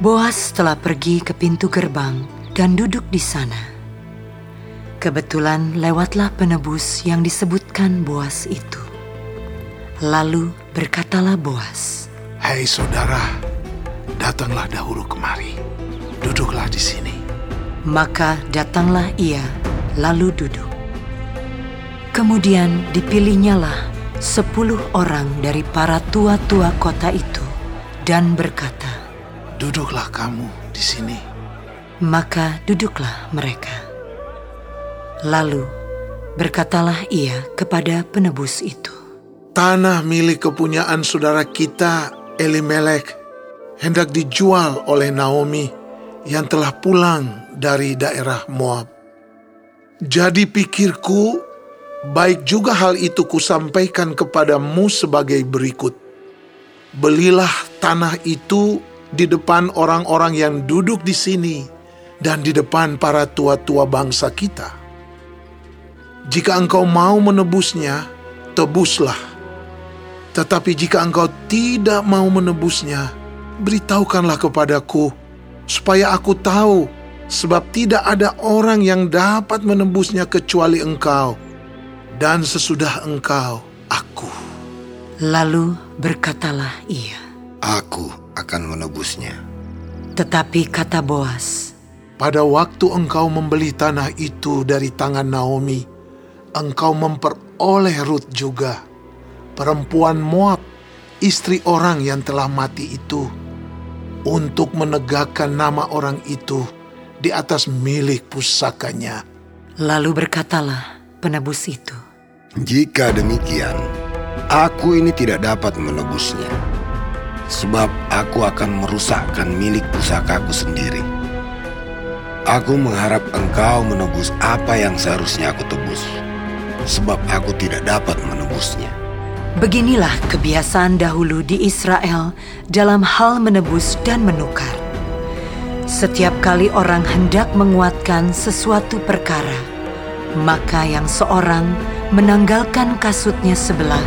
Boas telah pergi ke pintu gerbang dan duduk di sana. Kebetulan lewatlah penebus yang disebutkan Boas itu. Lalu berkatalah Boas, "Hai saudara, datanglah dahulu kemari. Duduklah di sini." Maka datanglah ia, lalu duduk. Kemudian dipilihnyalah sepuluh orang dari para tua-tua kota itu dan berkata, Duduklah kamu di sini. Maka duduklah mereka. Lalu berkatalah ia kepada penebus itu. Tanah milik kepunyaan saudara kita, Elimelek, hendak dijual oleh Naomi yang telah pulang dari daerah Moab. Jadi pikirku, baik juga hal itu kusampaikan kepadamu sebagai berikut. Belilah tanah itu di depan orang-orang yang duduk di sini dan di depan para tua-tua bangsa kita. Jika engkau mau menebusnya, tebuslah. Tetapi jika engkau tidak mau menebusnya, beritahukanlah kepadaku, supaya aku tahu, sebab tidak ada orang yang dapat menebusnya kecuali engkau, dan sesudah engkau, aku. Lalu berkatalah ia, Aku akan menebusnya. Tetapi kata Boas, Pada waktu engkau membeli tanah itu dari tangan Naomi, engkau memperoleh Ruth juga, perempuan Moab, istri orang yang telah mati itu, untuk menegakkan nama orang itu di atas milik pusakanya. Lalu berkatalah penebus itu, Jika demikian, aku ini tidak dapat menebusnya sebab aku akan merusakkan milik pusakaku sendiri. Aku mengharap engkau menebus apa yang seharusnya aku tebus, sebab aku tidak dapat menebusnya. Beginilah kebiasaan dahulu di Israel dalam hal menebus dan menukar. Setiap kali orang hendak menguatkan sesuatu perkara, maka yang seorang menanggalkan kasutnya sebelah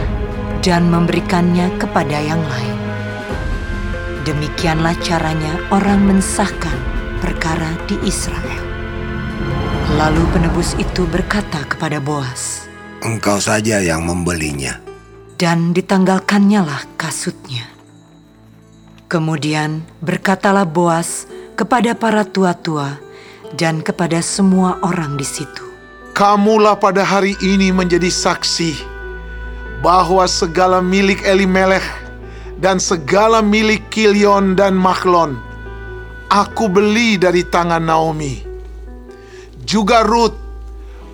dan memberikannya kepada yang lain. Demikianlah caranya orang mensahkan perkara di Israel. Lalu penebus itu berkata kepada Boas, Engkau saja yang membelinya. dan ditanggalkannya lah kasutnya. Kemudian berkatalah Boas kepada para tua-tua dan kepada semua orang di situ. Kamulah pada hari ini menjadi saksi bahwa segala milik Elimelech dan segala milik Kilion dan Mahlon aku beli dari tangan Naomi. Juga Ruth,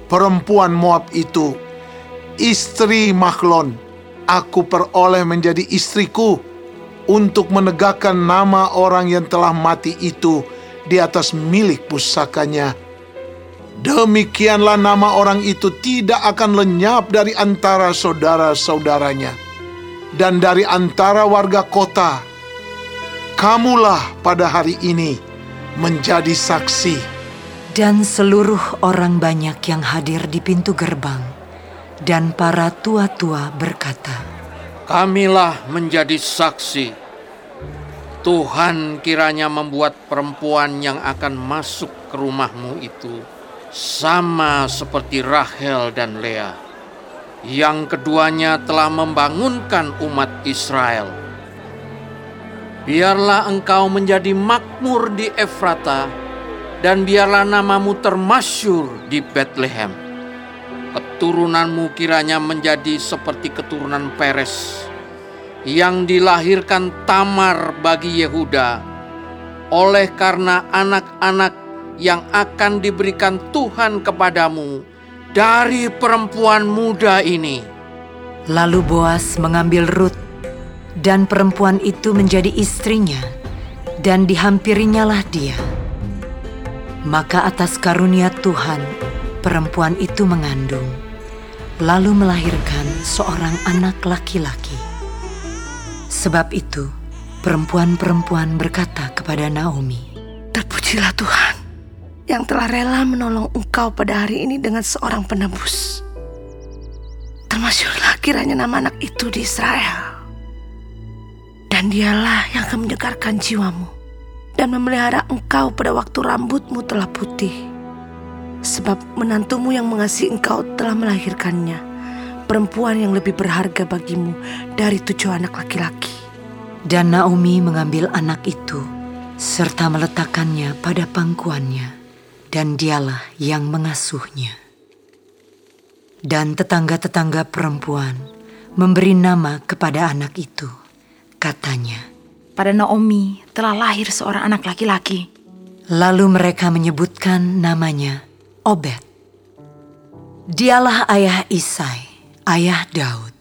perempuan Moab itu, istri Mahlon, aku peroleh menjadi istriku untuk menegakkan nama orang yang telah mati itu di atas milik pusakanya. Demikianlah nama orang itu tidak akan lenyap dari antara saudara-saudaranya dan dari antara warga kota. Kamulah pada hari ini menjadi saksi. Dan seluruh orang banyak yang hadir di pintu gerbang dan para tua-tua berkata, Kamilah menjadi saksi. Tuhan kiranya membuat perempuan yang akan masuk ke rumahmu itu sama seperti Rahel dan Lea, yang keduanya telah membangunkan umat Israel. Biarlah engkau menjadi makmur di Efrata, dan biarlah namamu termasyur di Bethlehem. Keturunanmu kiranya menjadi seperti keturunan Peres, yang dilahirkan Tamar bagi Yehuda, oleh karena anak-anak yang akan diberikan Tuhan kepadamu dari perempuan muda ini. Lalu Boas mengambil Ruth dan perempuan itu menjadi istrinya dan dihampirinyalah dia. Maka atas karunia Tuhan perempuan itu mengandung lalu melahirkan seorang anak laki-laki. Sebab itu perempuan-perempuan berkata kepada Naomi, Terpujilah Tuhan yang telah rela menolong engkau pada hari ini dengan seorang penebus. Termasyurlah kiranya nama anak itu di Israel. Dan dialah yang akan menyegarkan jiwamu dan memelihara engkau pada waktu rambutmu telah putih. Sebab menantumu yang mengasihi engkau telah melahirkannya, perempuan yang lebih berharga bagimu dari tujuh anak laki-laki. Dan Naomi mengambil anak itu serta meletakkannya pada pangkuannya, dan dialah yang mengasuhnya. Dan tetangga-tetangga perempuan memberi nama kepada anak itu. Katanya, Pada Naomi telah lahir seorang anak laki-laki. Lalu mereka menyebutkan namanya Obed. Dialah ayah Isai, ayah Daud.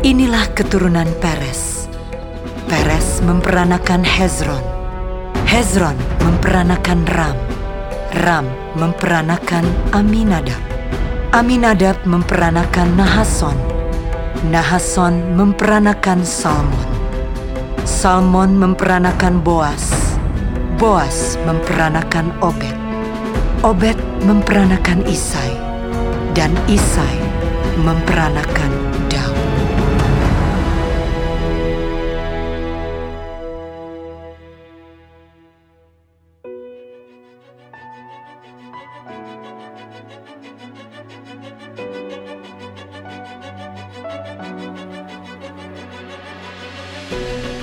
Inilah keturunan Peres. Peres memperanakan Hezron. Hezron memperanakan Ram. Ram memperanakan Aminadab. Aminadab memperanakan Nahason. Nahason memperanakan Salmon. Salmon memperanakan Boas. Boas memperanakan Obed. Obed memperanakan Isai. Dan Isai memperanakan Daud.